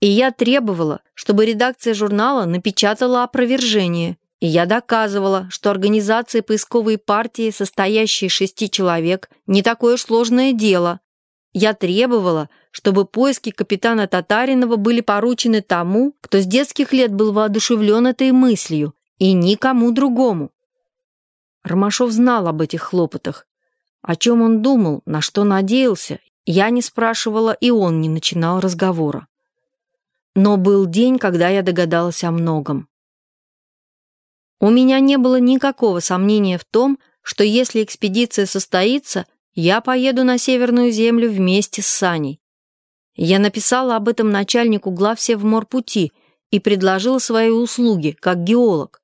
И я требовала, чтобы редакция журнала напечатала опровержение. И я доказывала, что организация поисковой партии, состоящая из шести человек, не такое сложное дело. Я требовала, чтобы поиски капитана Татаринова были поручены тому, кто с детских лет был воодушевлен этой мыслью, и никому другому. Ромашов знал об этих хлопотах. О чем он думал, на что надеялся, я не спрашивала, и он не начинал разговора. Но был день, когда я догадалась о многом. У меня не было никакого сомнения в том, что если экспедиция состоится, я поеду на Северную Землю вместе с Саней. Я написала об этом начальнику главсевморпути и предложила свои услуги, как геолог.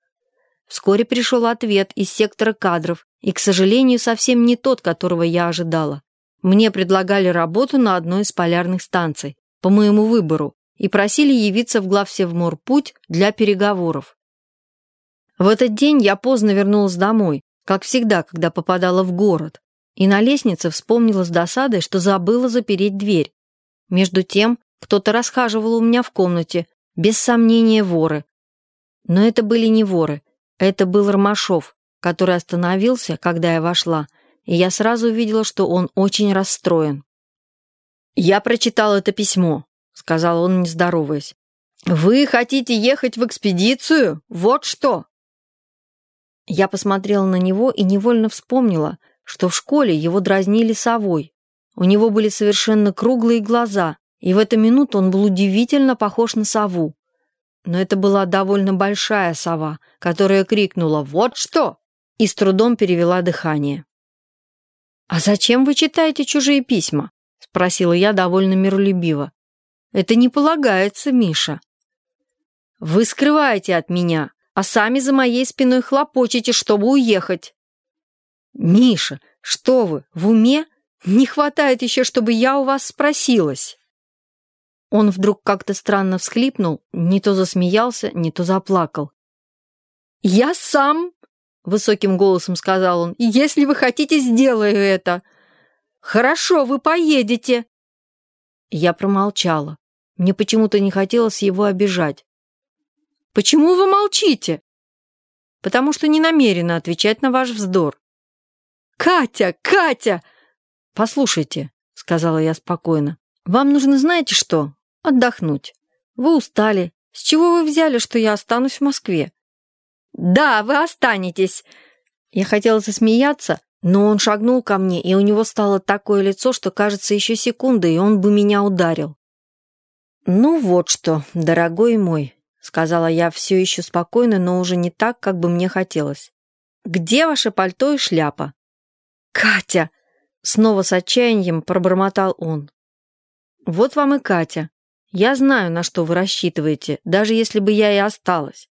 Вскоре пришел ответ из сектора кадров, и, к сожалению, совсем не тот, которого я ожидала. Мне предлагали работу на одной из полярных станций, по моему выбору, и просили явиться в главсевморпуть для переговоров. В этот день я поздно вернулась домой, как всегда, когда попадала в город, и на лестнице вспомнила с досадой, что забыла запереть дверь. Между тем, кто-то расхаживал у меня в комнате, без сомнения воры. Но это были не воры, это был Ромашов, который остановился, когда я вошла, и я сразу увидела, что он очень расстроен. «Я прочитал это письмо», — сказал он, не здороваясь. «Вы хотите ехать в экспедицию? Вот что!» Я посмотрела на него и невольно вспомнила, что в школе его дразнили совой. У него были совершенно круглые глаза, и в эту минуту он был удивительно похож на сову. Но это была довольно большая сова, которая крикнула «Вот что!» и с трудом перевела дыхание. «А зачем вы читаете чужие письма?» — спросила я довольно миролюбиво. «Это не полагается, Миша». «Вы скрываете от меня, а сами за моей спиной хлопочете, чтобы уехать». «Миша, что вы, в уме? Не хватает еще, чтобы я у вас спросилась». Он вдруг как-то странно всхлипнул, не то засмеялся, не то заплакал. «Я сам!» — высоким голосом сказал он. «Если вы хотите, сделаю это!» «Хорошо, вы поедете!» Я промолчала. Мне почему-то не хотелось его обижать. Почему вы молчите?» «Потому что не намерена отвечать на ваш вздор». «Катя! Катя!» «Послушайте», — сказала я спокойно, «вам нужно, знаете что? Отдохнуть. Вы устали. С чего вы взяли, что я останусь в Москве?» «Да, вы останетесь!» Я хотела засмеяться, но он шагнул ко мне, и у него стало такое лицо, что, кажется, еще секунда, и он бы меня ударил. «Ну вот что, дорогой мой», сказала я все еще спокойно, но уже не так, как бы мне хотелось. «Где ваше пальто и шляпа?» «Катя!» — снова с отчаянием пробормотал он. «Вот вам и Катя. Я знаю, на что вы рассчитываете, даже если бы я и осталась.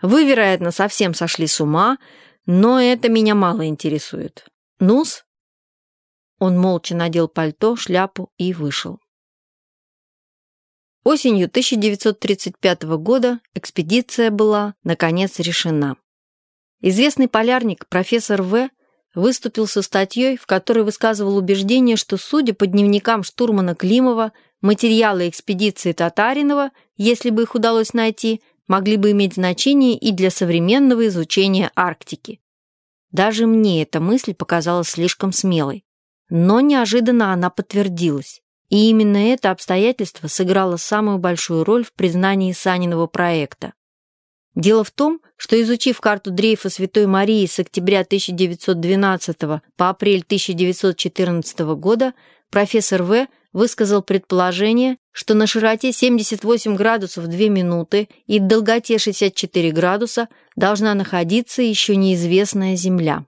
Вы, вероятно, совсем сошли с ума, но это меня мало интересует. Нус?» Он молча надел пальто, шляпу и вышел. Осенью 1935 года экспедиция была, наконец, решена. Известный полярник профессор В. выступил со статьей, в которой высказывал убеждение, что, судя по дневникам штурмана Климова, материалы экспедиции Татаринова, если бы их удалось найти, могли бы иметь значение и для современного изучения Арктики. Даже мне эта мысль показалась слишком смелой. Но неожиданно она подтвердилась. И именно это обстоятельство сыграло самую большую роль в признании Саниного проекта. Дело в том, что изучив карту дрейфа Святой Марии с октября 1912 по апрель 1914 года, профессор В. высказал предположение, что на широте 78 градусов 2 минуты и долготе 64 градуса должна находиться еще неизвестная Земля.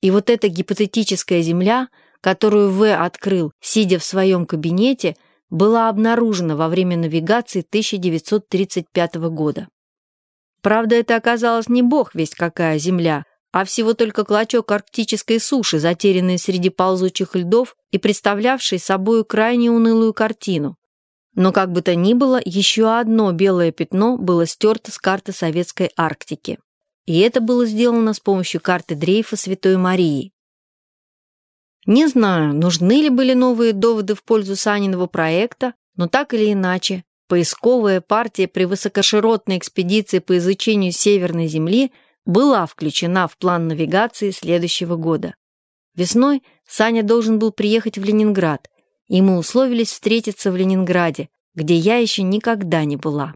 И вот эта гипотетическая Земля – которую В. открыл, сидя в своем кабинете, была обнаружена во время навигации 1935 года. Правда, это оказалось не бог весть какая земля, а всего только клочок арктической суши, затерянный среди ползучих льдов и представлявший собою крайне унылую картину. Но как бы то ни было, еще одно белое пятно было стерто с карты Советской Арктики. И это было сделано с помощью карты дрейфа Святой Марии. Не знаю, нужны ли были новые доводы в пользу Саниного проекта, но так или иначе, поисковая партия при высокоширотной экспедиции по изучению Северной Земли была включена в план навигации следующего года. Весной Саня должен был приехать в Ленинград, и мы условились встретиться в Ленинграде, где я еще никогда не была.